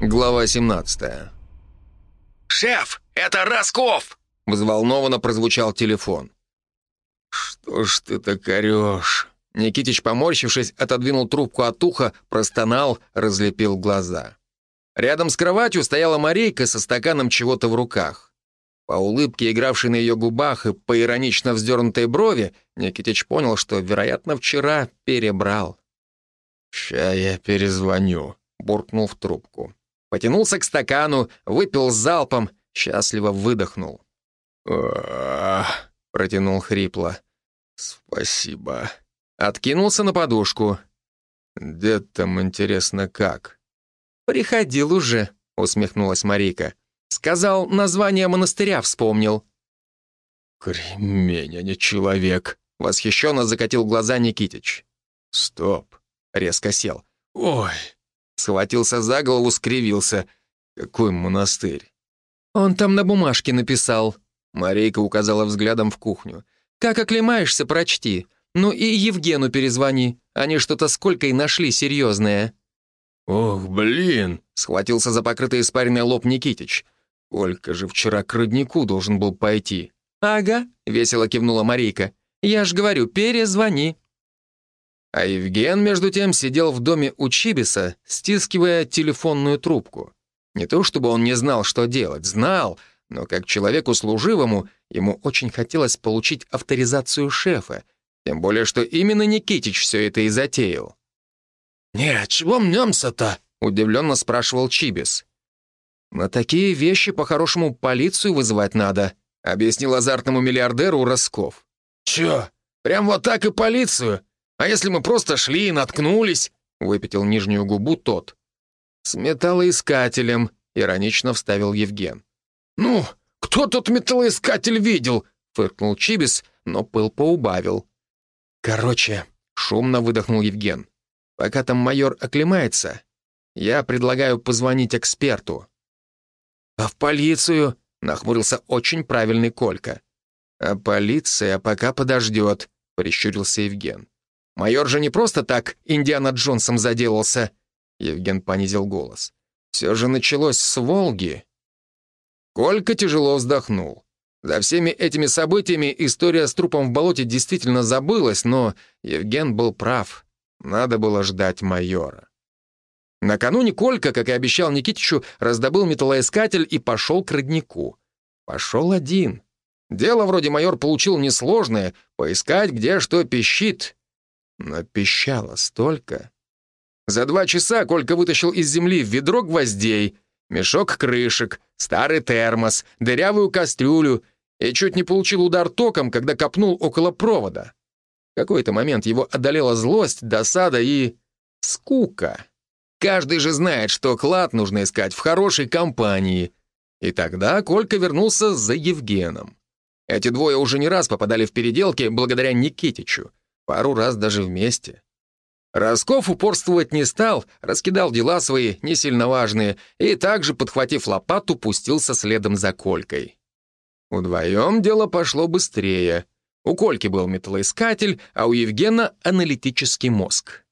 Глава 17 «Шеф, это Росков!» — взволнованно прозвучал телефон. «Что ж ты так орешь?» Никитич, поморщившись, отодвинул трубку от уха, простонал, разлепил глаза. Рядом с кроватью стояла Марейка со стаканом чего-то в руках. По улыбке, игравшей на ее губах, и по иронично вздернутой брови, Никитич понял, что, вероятно, вчера перебрал. «Ща я перезвоню», — буркнул в трубку. Потянулся к стакану, выпил залпом, счастливо выдохнул. «Ах», — протянул хрипло. «Спасибо». Откинулся на подушку. «Где там, интересно, как?» «Приходил уже», — усмехнулась Марика. «Сказал, название монастыря вспомнил». «Кремень, а не человек», — восхищенно закатил глаза Никитич. «Стоп», — резко сел. «Ой!» — схватился за голову, скривился. «Какой монастырь?» «Он там на бумажке написал», — Марейка указала взглядом в кухню. «Как оклемаешься, прочти. Ну и Евгену перезвони. Они что-то сколько и нашли серьезное». «Ох, блин!» — схватился за покрытый испаренный лоб Никитич. «Олька же вчера к роднику должен был пойти». «Ага», — весело кивнула Марийка. «Я ж говорю, перезвони». А Евген, между тем, сидел в доме у Чибиса, стискивая телефонную трубку. Не то чтобы он не знал, что делать, знал, но как человеку служивому ему очень хотелось получить авторизацию шефа, тем более, что именно Никитич все это и затеял. «Не, чего мнемся-то?» — удивленно спрашивал Чибис. «На такие вещи по-хорошему полицию вызывать надо», — объяснил азартному миллиардеру Росков. «Чё, прям вот так и полицию? А если мы просто шли и наткнулись?» — выпятил нижнюю губу тот. «С металлоискателем», — иронично вставил Евген. «Ну, кто тут металлоискатель видел?» — фыркнул Чибис, но пыл поубавил. «Короче», — шумно выдохнул Евген, «пока там майор оклемается, я предлагаю позвонить эксперту». «А в полицию?» — нахмурился очень правильный Колька. «А полиция пока подождет», — прищурился Евген. «Майор же не просто так Индиана Джонсом заделался», — Евген понизил голос. «Все же началось с Волги». Колька тяжело вздохнул. За всеми этими событиями история с трупом в болоте действительно забылась, но Евген был прав. Надо было ждать майора. Накануне Колька, как и обещал Никитичу, раздобыл металлоискатель и пошел к роднику. Пошел один. Дело вроде майор получил несложное — поискать, где что пищит. Но пищало столько. За два часа Колька вытащил из земли ведро гвоздей, мешок крышек, старый термос, дырявую кастрюлю — и чуть не получил удар током, когда копнул около провода. В какой-то момент его одолела злость, досада и... скука. Каждый же знает, что клад нужно искать в хорошей компании. И тогда Колька вернулся за Евгеном. Эти двое уже не раз попадали в переделки благодаря Никитичу. Пару раз даже вместе. Росков упорствовать не стал, раскидал дела свои, не сильно важные, и также, подхватив лопату, пустился следом за Колькой. Вдвоем дело пошло быстрее. У Кольки был металлоискатель, а у Евгена — аналитический мозг.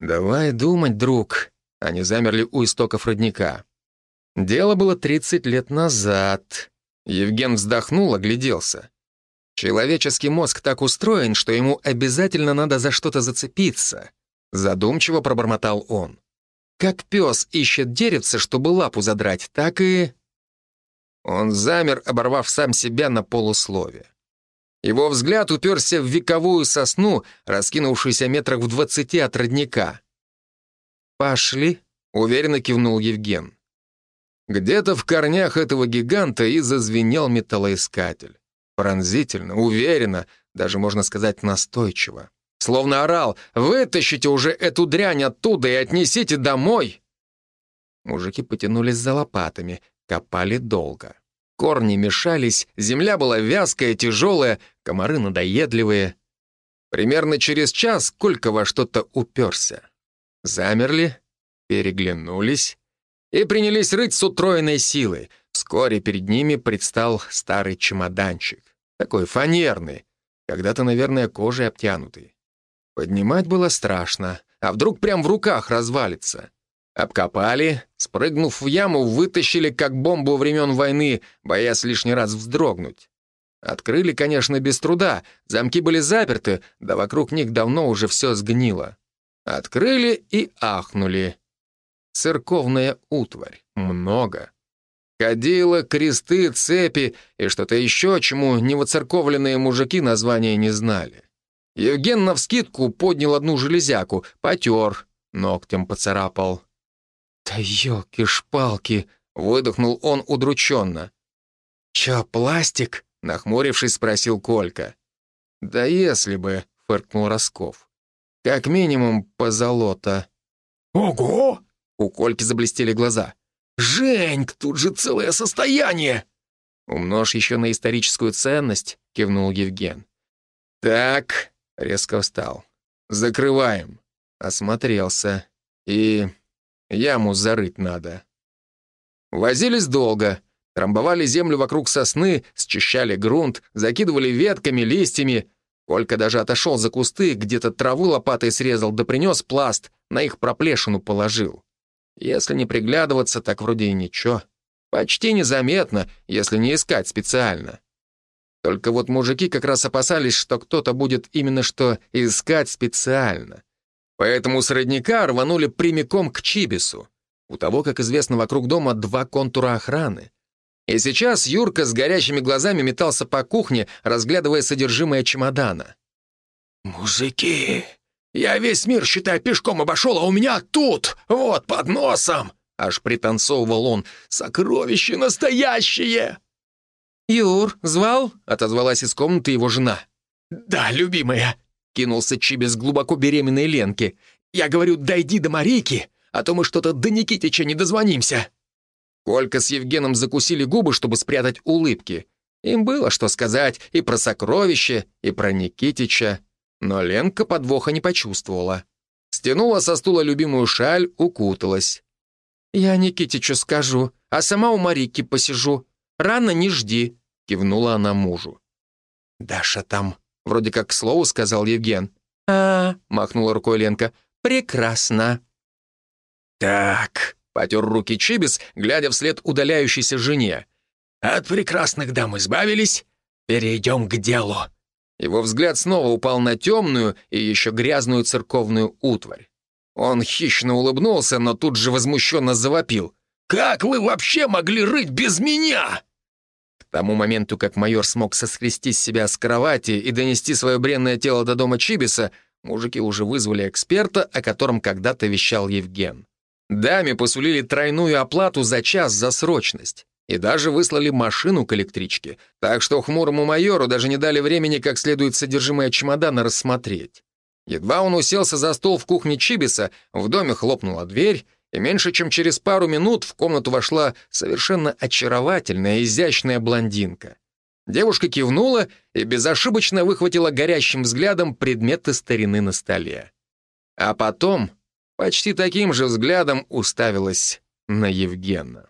«Давай думать, друг», — они замерли у истоков родника. Дело было 30 лет назад. Евген вздохнул, огляделся. Человеческий мозг так устроен, что ему обязательно надо за что-то зацепиться. Задумчиво пробормотал он. Как пес ищет деревце, чтобы лапу задрать, так и... Он замер, оборвав сам себя на полуслове. Его взгляд уперся в вековую сосну, раскинувшуюся метрах в двадцати от родника. «Пошли», — уверенно кивнул Евген. Где-то в корнях этого гиганта и зазвенел металлоискатель. Пронзительно, уверенно, даже, можно сказать, настойчиво. Словно орал «Вытащите уже эту дрянь оттуда и отнесите домой!» Мужики потянулись за лопатами, Копали долго. Корни мешались, земля была вязкая, тяжелая, комары надоедливые. Примерно через час Колька во что-то уперся. Замерли, переглянулись и принялись рыть с утроенной силой. Вскоре перед ними предстал старый чемоданчик. Такой фанерный, когда-то, наверное, кожей обтянутый. Поднимать было страшно, а вдруг прям в руках развалится. Обкопали, спрыгнув в яму, вытащили как бомбу времен войны, боясь лишний раз вздрогнуть. Открыли, конечно, без труда, замки были заперты, да вокруг них давно уже все сгнило. Открыли и ахнули. Церковная утварь. Много. Кадила, кресты, цепи и что-то еще, чему невоцерковленные мужики названия не знали. Евген навскидку поднял одну железяку, потер, ногтем поцарапал. «Да елки-шпалки!» — выдохнул он удрученно. «Чё, пластик?» — нахмурившись, спросил Колька. «Да если бы», — фыркнул Росков. «Как минимум позолота». «Ого!» — у Кольки заблестели глаза. «Женьк, тут же целое состояние!» «Умножь еще на историческую ценность», — кивнул Евген. «Так», — резко встал. «Закрываем». Осмотрелся. «И яму зарыть надо». Возились долго. Трамбовали землю вокруг сосны, счищали грунт, закидывали ветками, листьями. Колька даже отошел за кусты, где-то траву лопатой срезал, да принес пласт, на их проплешину положил. Если не приглядываться, так вроде и ничего. Почти незаметно, если не искать специально. Только вот мужики как раз опасались, что кто-то будет именно что искать специально. Поэтому с родника рванули прямиком к Чибису. У того, как известно, вокруг дома два контура охраны. И сейчас Юрка с горящими глазами метался по кухне, разглядывая содержимое чемодана. «Мужики, я весь мир, считай, пешком обошел, а у меня тут, вот, под носом!» Аж пританцовывал он. «Сокровище настоящее!» «Юр, звал?» — отозвалась из комнаты его жена. «Да, любимая!» — кинулся Чибис глубоко беременной Ленки. «Я говорю, дойди до Марики, а то мы что-то до Никитича не дозвонимся!» Колька с Евгеном закусили губы, чтобы спрятать улыбки. Им было что сказать и про сокровище, и про Никитича. Но Ленка подвоха не почувствовала. Стянула со стула любимую шаль, укуталась. «Я Никитичу скажу, а сама у Марики посижу. Рано не жди», — кивнула она мужу. «Даша там», — вроде как к слову сказал Евген. «А, — махнула рукой Ленка, — прекрасно». «Так», — потер руки Чибис, глядя вслед удаляющейся жене. «От прекрасных дам избавились, перейдем к делу». Его взгляд снова упал на темную и еще грязную церковную утварь. Он хищно улыбнулся, но тут же возмущенно завопил. «Как вы вообще могли рыть без меня?» К тому моменту, как майор смог соскрести себя с кровати и донести свое бренное тело до дома Чибиса, мужики уже вызвали эксперта, о котором когда-то вещал Евген. Даме посулили тройную оплату за час за срочность и даже выслали машину к электричке, так что хмурому майору даже не дали времени как следует содержимое чемодана рассмотреть. Едва он уселся за стол в кухне Чибиса, в доме хлопнула дверь, и меньше чем через пару минут в комнату вошла совершенно очаровательная, изящная блондинка. Девушка кивнула и безошибочно выхватила горящим взглядом предметы старины на столе. А потом почти таким же взглядом уставилась на Евгена.